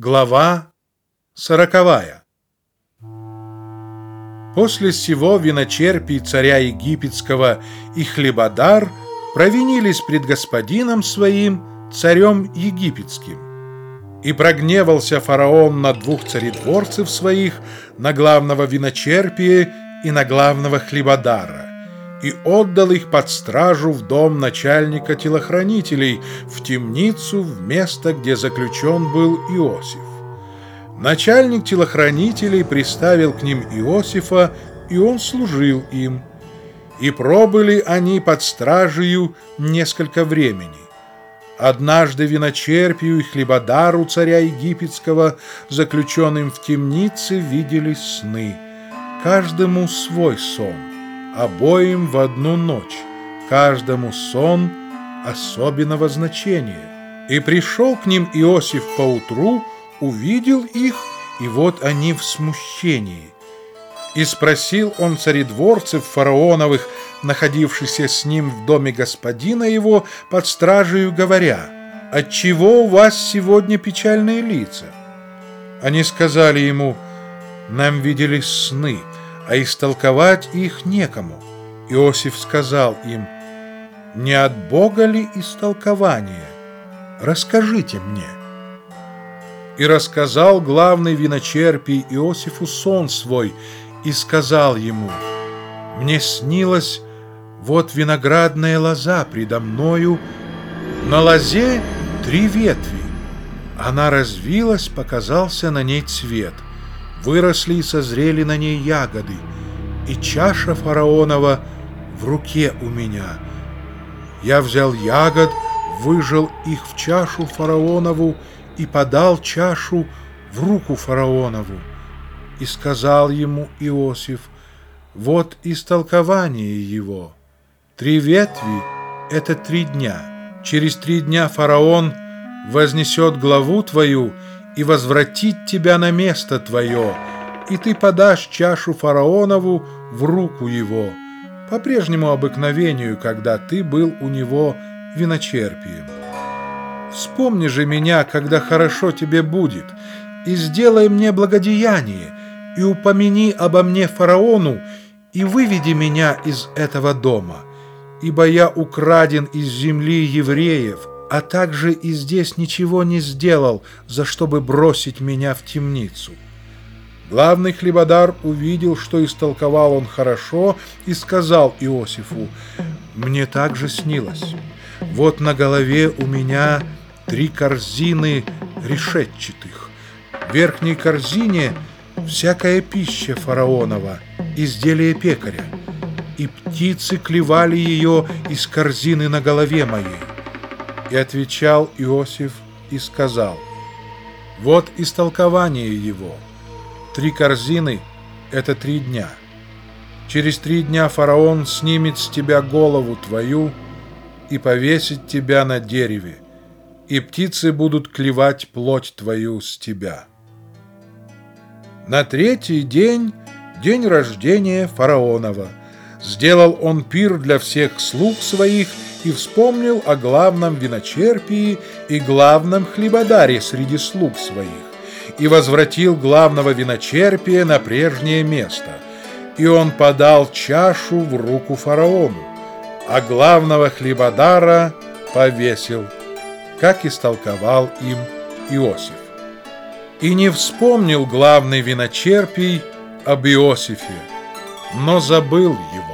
Глава сороковая После сего виночерпий царя египетского и хлебодар провинились пред господином своим, царем египетским. И прогневался фараон на двух царедворцев своих, на главного виночерпия и на главного хлебодара и отдал их под стражу в дом начальника телохранителей, в темницу, в место, где заключен был Иосиф. Начальник телохранителей приставил к ним Иосифа, и он служил им. И пробыли они под стражею несколько времени. Однажды виночерпию и хлебодару царя египетского, заключенным в темнице, виделись сны. Каждому свой сон обоим в одну ночь, каждому сон особенного значения. И пришел к ним Иосиф поутру, увидел их, и вот они в смущении. И спросил он царедворцев фараоновых, находившихся с ним в доме господина его, под стражею говоря, «Отчего у вас сегодня печальные лица?» Они сказали ему, «Нам виделись сны» а истолковать их некому. Иосиф сказал им, «Не от Бога ли истолкование? Расскажите мне». И рассказал главный виночерпий Иосифу сон свой, и сказал ему, «Мне снилось, вот виноградная лоза предо мною, на лозе три ветви. Она развилась, показался на ней цвет — выросли и созрели на ней ягоды, и чаша фараонова в руке у меня. Я взял ягод, выжил их в чашу фараонову и подал чашу в руку фараонову. И сказал ему Иосиф, вот истолкование его. Три ветви — это три дня. Через три дня фараон вознесет главу твою и возвратить тебя на место твое, и ты подашь чашу фараонову в руку его, по прежнему обыкновению, когда ты был у него виночерпием. Вспомни же меня, когда хорошо тебе будет, и сделай мне благодеяние, и упомяни обо мне фараону, и выведи меня из этого дома, ибо я украден из земли евреев, а также и здесь ничего не сделал, за чтобы бросить меня в темницу. Главный хлебодар увидел, что истолковал он хорошо, и сказал Иосифу, «Мне также снилось. Вот на голове у меня три корзины решетчатых. В верхней корзине всякая пища фараонова, изделие пекаря, и птицы клевали ее из корзины на голове моей. И отвечал Иосиф и сказал, «Вот истолкование его. Три корзины — это три дня. Через три дня фараон снимет с тебя голову твою и повесит тебя на дереве, и птицы будут клевать плоть твою с тебя». На третий день — день рождения фараонова. Сделал он пир для всех слуг своих — и вспомнил о главном виночерпии и главном хлебодаре среди слуг своих, и возвратил главного виночерпия на прежнее место. И он подал чашу в руку фараону, а главного хлебодара повесил, как истолковал им Иосиф. И не вспомнил главный виночерпий об Иосифе, но забыл его.